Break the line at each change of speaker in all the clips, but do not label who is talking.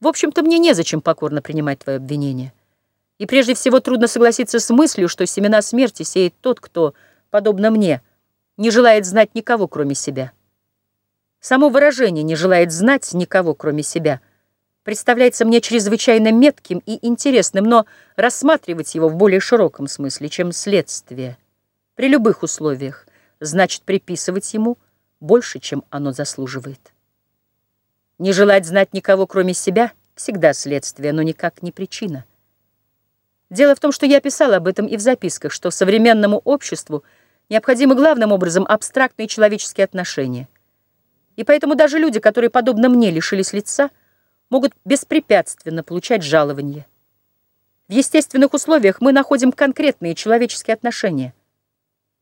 В общем-то, мне незачем покорно принимать твое обвинение. И прежде всего трудно согласиться с мыслью, что семена смерти сеет тот, кто, подобно мне, не желает знать никого, кроме себя. Само выражение «не желает знать никого, кроме себя» представляется мне чрезвычайно метким и интересным, но рассматривать его в более широком смысле, чем следствие, при любых условиях, значит приписывать ему больше, чем оно заслуживает. Не желать знать никого, кроме себя, всегда следствие, но никак не причина. Дело в том, что я писал об этом и в записках, что современному обществу необходимы главным образом абстрактные человеческие отношения. И поэтому даже люди, которые, подобно мне, лишились лица, могут беспрепятственно получать жалование. В естественных условиях мы находим конкретные человеческие отношения.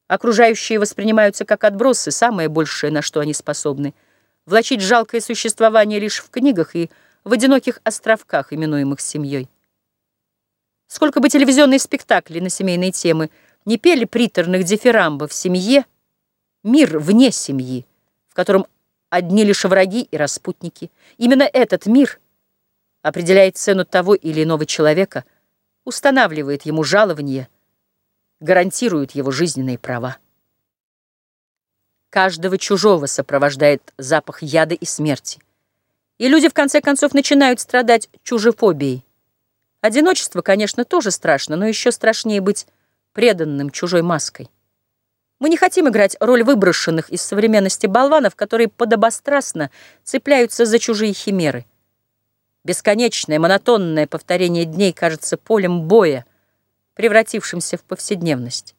Окружающие воспринимаются как отбросы, самое большее, на что они способны – влачить жалкое существование лишь в книгах и в одиноких островках, именуемых семьей. Сколько бы телевизионные спектакли на семейные темы не пели приторных дифирамбов семье, мир вне семьи, в котором одни лишь враги и распутники. Именно этот мир определяет цену того или иного человека, устанавливает ему жалование, гарантирует его жизненные права. Каждого чужого сопровождает запах яда и смерти. И люди, в конце концов, начинают страдать чужефобией. Одиночество, конечно, тоже страшно, но еще страшнее быть преданным чужой маской. Мы не хотим играть роль выброшенных из современности болванов, которые подобострастно цепляются за чужие химеры. Бесконечное, монотонное повторение дней кажется полем боя, превратившимся в повседневность.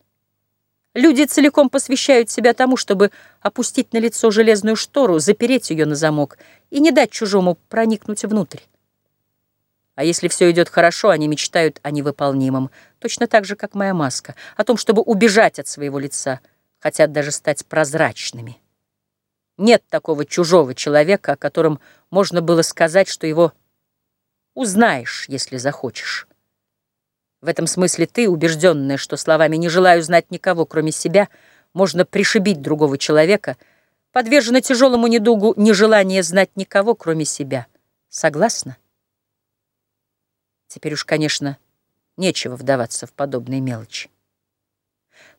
Люди целиком посвящают себя тому, чтобы опустить на лицо железную штору, запереть ее на замок и не дать чужому проникнуть внутрь. А если все идет хорошо, они мечтают о невыполнимом, точно так же, как моя маска, о том, чтобы убежать от своего лица, хотят даже стать прозрачными. Нет такого чужого человека, о котором можно было сказать, что его узнаешь, если захочешь. В этом смысле ты, убежденная, что словами «не желаю знать никого, кроме себя», можно пришибить другого человека, подвержена тяжелому недугу нежелания знать никого, кроме себя. Согласна? Теперь уж, конечно, нечего вдаваться в подобные мелочи.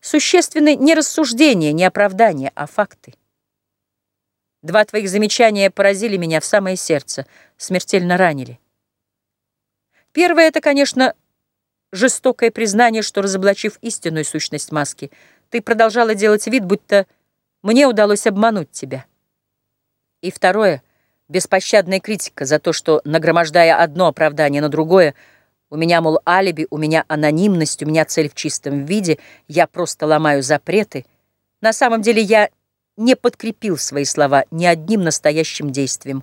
Существенны не рассуждения, не оправдания, а факты. Два твоих замечания поразили меня в самое сердце, смертельно ранили. Первое — это, конечно, жестокое признание, что, разоблачив истинную сущность маски, ты продолжала делать вид, будто мне удалось обмануть тебя. И второе — беспощадная критика за то, что, нагромождая одно оправдание на другое, у меня, мол, алиби, у меня анонимность, у меня цель в чистом виде, я просто ломаю запреты. На самом деле я не подкрепил свои слова ни одним настоящим действием.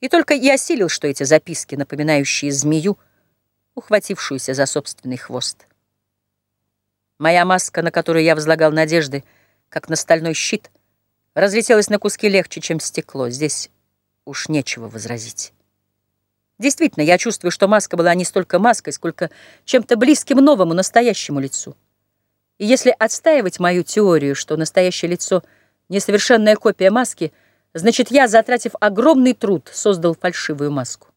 И только я осилил, что эти записки, напоминающие змею, ухватившуюся за собственный хвост. Моя маска, на которую я возлагал надежды, как на стальной щит, разлетелась на куски легче, чем стекло. Здесь уж нечего возразить. Действительно, я чувствую, что маска была не столько маской, сколько чем-то близким новому, настоящему лицу. И если отстаивать мою теорию, что настоящее лицо — несовершенная копия маски, значит, я, затратив огромный труд, создал фальшивую маску.